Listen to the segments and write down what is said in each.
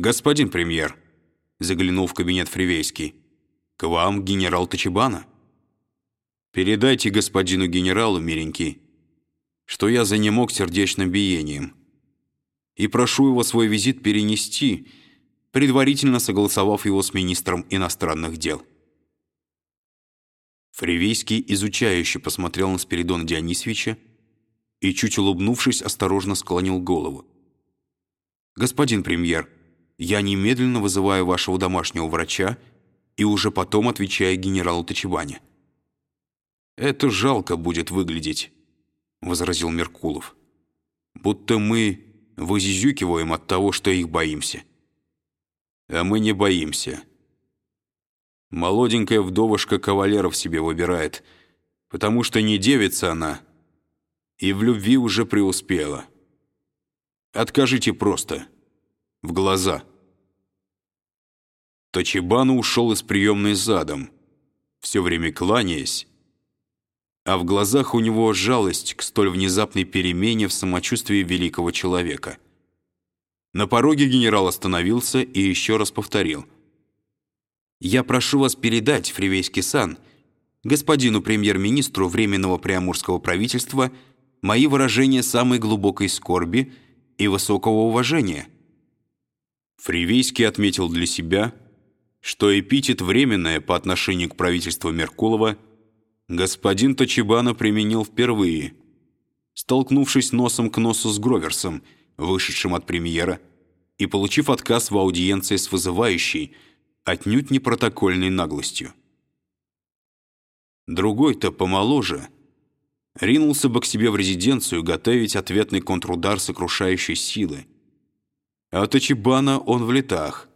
«Господин премьер», — заглянул в кабинет Фривейский, — «к вам генерал Тачибана». «Передайте господину генералу, миленький, что я занемог сердечным биением, и прошу его свой визит перенести, предварительно согласовав его с министром иностранных дел». Фривейский изучающе посмотрел на Спиридона Дионисовича и, чуть улыбнувшись, осторожно склонил голову. «Господин премьер, я немедленно вызываю вашего домашнего врача и уже потом отвечаю генералу Тачибане». «Это жалко будет выглядеть», — возразил Меркулов. «Будто мы вызюкиваем от того, что их боимся». «А мы не боимся», Молоденькая вдовушка кавалеров себе выбирает, потому что не девица она, и в любви уже преуспела. Откажите просто, в глаза. Тачибану ушел из приемной задом, все время кланяясь, а в глазах у него жалость к столь внезапной перемене в самочувствии великого человека. На пороге генерал остановился и еще раз повторил — я прошу вас передать, Фривейский сан, господину премьер-министру Временного Приамурского правительства мои выражения самой глубокой скорби и высокого уважения». Фривейский отметил для себя, что эпитет «временное» по отношению к правительству Меркулова господин Тачибана применил впервые, столкнувшись носом к носу с Гроверсом, вышедшим от премьера, и получив отказ в аудиенции с вызывающей – отнюдь не протокольной наглостью. Другой-то помоложе ринулся бы к себе в резиденцию готовить ответный контрудар сокрушающей силы. А Тачибана он в летах.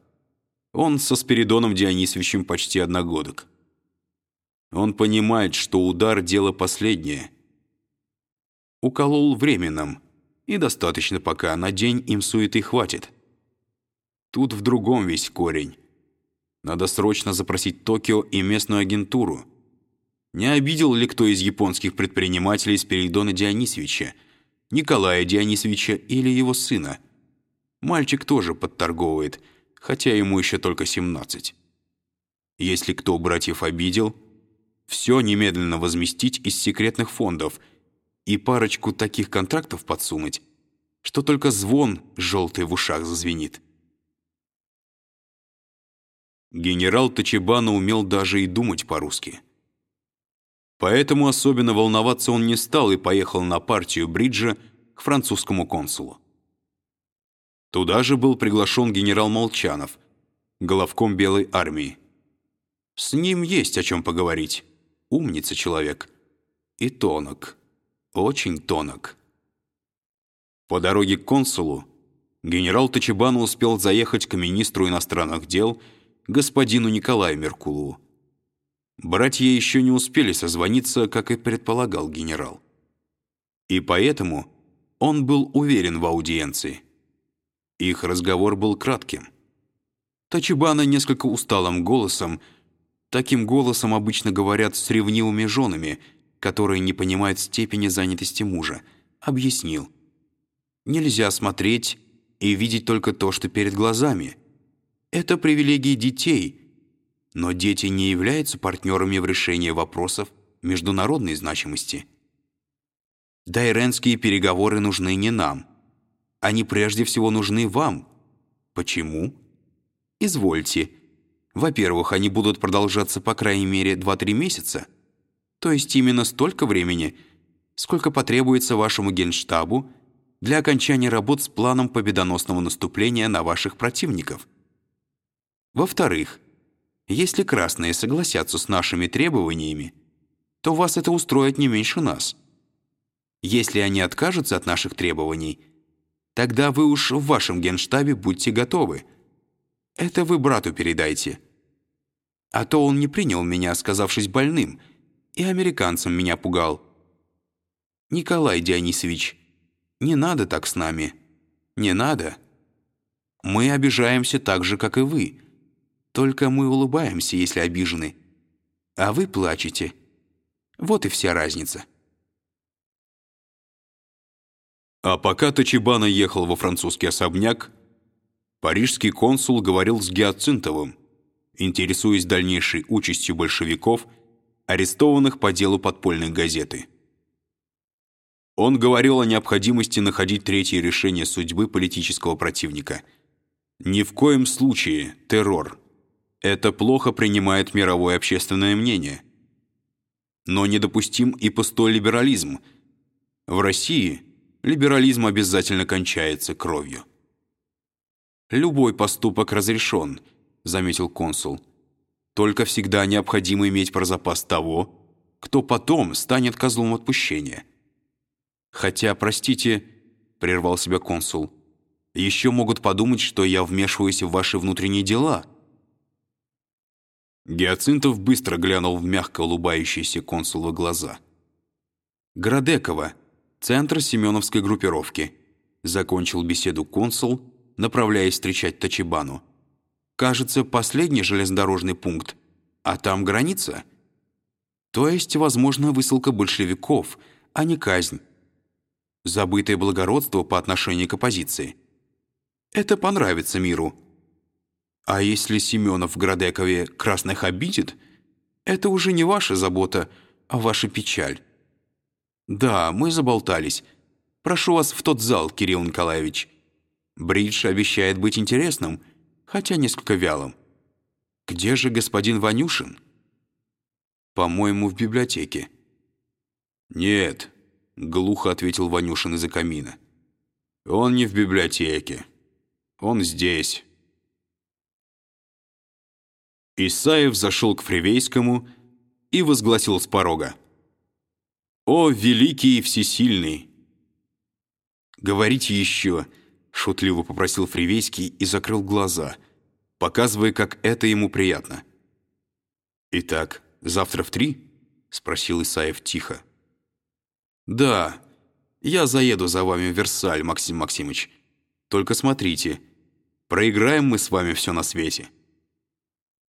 Он со Спиридоном Дионисовичем почти одногодок. Он понимает, что удар — дело последнее. Уколол временным, и достаточно пока, на день им суеты хватит. Тут в другом весь корень. Надо срочно запросить Токио и местную агентуру. Не обидел ли кто из японских предпринимателей Спиридона Дионисовича, Николая Дионисовича или его сына? Мальчик тоже подторговывает, хотя ему еще только 17. Если кто братьев обидел, все немедленно возместить из секретных фондов и парочку таких контрактов подсунуть, что только звон желтый в ушах зазвенит. Генерал Тачибана умел даже и думать по-русски. Поэтому особенно волноваться он не стал и поехал на партию бриджа к французскому консулу. Туда же был приглашен генерал Молчанов, головком Белой армии. С ним есть о чем поговорить. Умница человек. И тонок. Очень тонок. По дороге к консулу генерал Тачибана успел заехать к министру иностранных дел господину Николаю Меркулову. Братья еще не успели созвониться, как и предполагал генерал. И поэтому он был уверен в аудиенции. Их разговор был кратким. Тачибана несколько усталым голосом, таким голосом обычно говорят с ревнивыми женами, которые не понимают степени занятости мужа, объяснил. Нельзя смотреть и видеть только то, что перед глазами – это привилегии детей, но дети не являются партнерами в решении вопросов международной значимости. Дайренские переговоры нужны не нам. Они прежде всего нужны вам. Почему? Извольте. Во-первых, они будут продолжаться по крайней мере 2-3 месяца, то есть именно столько времени, сколько потребуется вашему генштабу для окончания работ с планом победоносного наступления на ваших противников – во-вторых, если красные согласятся с нашими требованиями, то вас это устроит не меньше нас. Если они откажутся от наших требований, тогда вы уж в вашем генштабе будьте готовы. Это вы брату передайте. А то он не принял меня, сказавшись больным, и американцам меня пугал. Николай Дионисович, не надо так с нами. Не надо. Мы обижаемся так же, как и вы. Только мы улыбаемся, если обижены, а вы плачете. Вот и вся разница. А пока Тачибана ехал во французский особняк, Парижский консул говорил с Гиацинтовым, интересуясь дальнейшей участью большевиков, арестованных по делу подпольной газеты. Он говорил о необходимости находить третье решение судьбы политического противника. Ни в коем случае террор. Это плохо принимает мировое общественное мнение. Но недопустим и пустой либерализм. В России либерализм обязательно кончается кровью. «Любой поступок разрешен», — заметил консул. «Только всегда необходимо иметь про запас того, кто потом станет козлом отпущения». «Хотя, простите», — прервал себя консул, «еще могут подумать, что я вмешиваюсь в ваши внутренние дела». Гиацинтов быстро глянул в мягко улыбающиеся консулы глаза. «Градекова, центр Семеновской группировки», — закончил беседу консул, направляясь встречать Тачибану. «Кажется, последний железнодорожный пункт, а там граница. То есть, возможно, высылка большевиков, а не казнь» забытое благородство по отношению к оппозиции. Это понравится миру. А если Семенов в Градекове красных обидит, это уже не ваша забота, а ваша печаль. Да, мы заболтались. Прошу вас в тот зал, Кирилл Николаевич. Бридж обещает быть интересным, хотя несколько вялым. Где же господин Ванюшин? По-моему, в библиотеке. Нет, — глухо ответил Ванюшин из-за камина. «Он не в библиотеке. Он здесь». Исаев зашел к Фривейскому и возгласил с порога. «О, великий и всесильный!» «Говорите еще», — шутливо попросил Фривейский и закрыл глаза, показывая, как это ему приятно. «Итак, завтра в три?» — спросил Исаев тихо. «Да, я заеду за вами в Версаль, Максим Максимович. Только смотрите, проиграем мы с вами все на свете».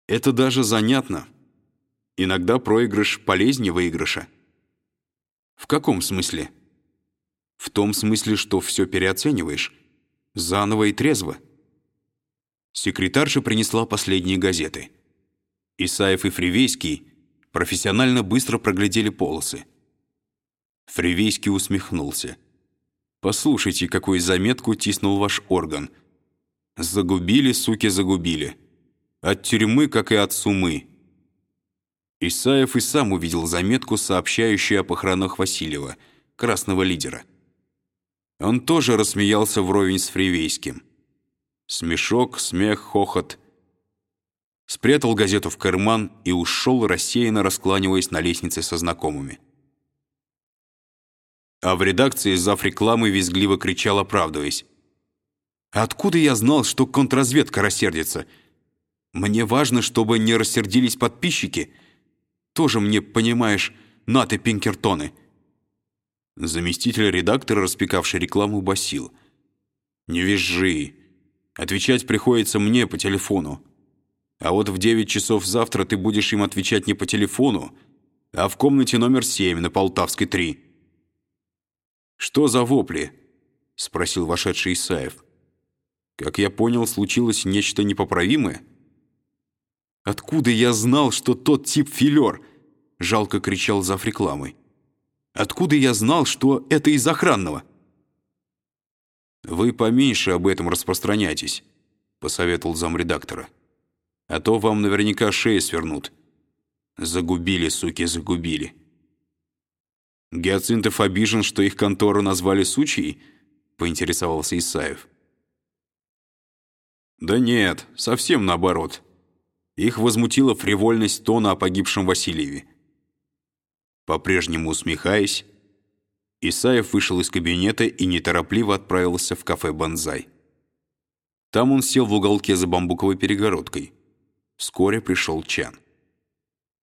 Это даже занятно. Иногда проигрыш полезнее выигрыша. В каком смысле? В том смысле, что все переоцениваешь. Заново и трезво. Секретарша принесла последние газеты. Исаев и Фривейский профессионально быстро проглядели полосы. Фривейский усмехнулся. «Послушайте, какую заметку тиснул ваш орган. Загубили, суки, загубили. От тюрьмы, как и от сумы». Исаев и сам увидел заметку, сообщающую о похоронах Васильева, красного лидера. Он тоже рассмеялся вровень с Фривейским. Смешок, смех, хохот. Спрятал газету в карман и ушел, рассеянно раскланиваясь на лестнице со знакомыми. А в редакции зав. рекламы визгливо кричал, оправдываясь. «Откуда я знал, что контрразведка рассердится? Мне важно, чтобы не рассердились подписчики. Тоже мне, понимаешь, наты Пинкертоны». Заместитель редактора, распекавший рекламу, басил. «Не визжи. Отвечать приходится мне по телефону. А вот в 9 часов завтра ты будешь им отвечать не по телефону, а в комнате номер 7 на Полтавской 3». «Что за вопли?» — спросил вошедший Исаев. «Как я понял, случилось нечто непоправимое?» «Откуда я знал, что тот тип филер?» — жалко кричал зав. рекламой. «Откуда я знал, что это из охранного?» «Вы поменьше об этом распространяйтесь», — посоветовал замредактора. «А то вам наверняка шеи свернут. Загубили, суки, загубили». Гиацинтов обижен, что их контору назвали сучьей?» — поинтересовался Исаев. «Да нет, совсем наоборот. Их возмутила фривольность тона о погибшем Васильеве». По-прежнему усмехаясь, Исаев вышел из кабинета и неторопливо отправился в кафе «Бонзай». Там он сел в уголке за бамбуковой перегородкой. Вскоре пришел Чан.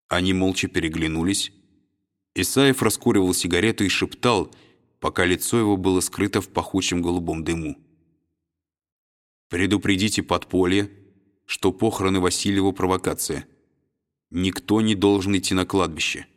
Они молча переглянулись, Исаев раскуривал сигарету и шептал, пока лицо его было скрыто в пахучем голубом дыму. «Предупредите подполье, что похороны Васильева провокация. Никто не должен идти на кладбище».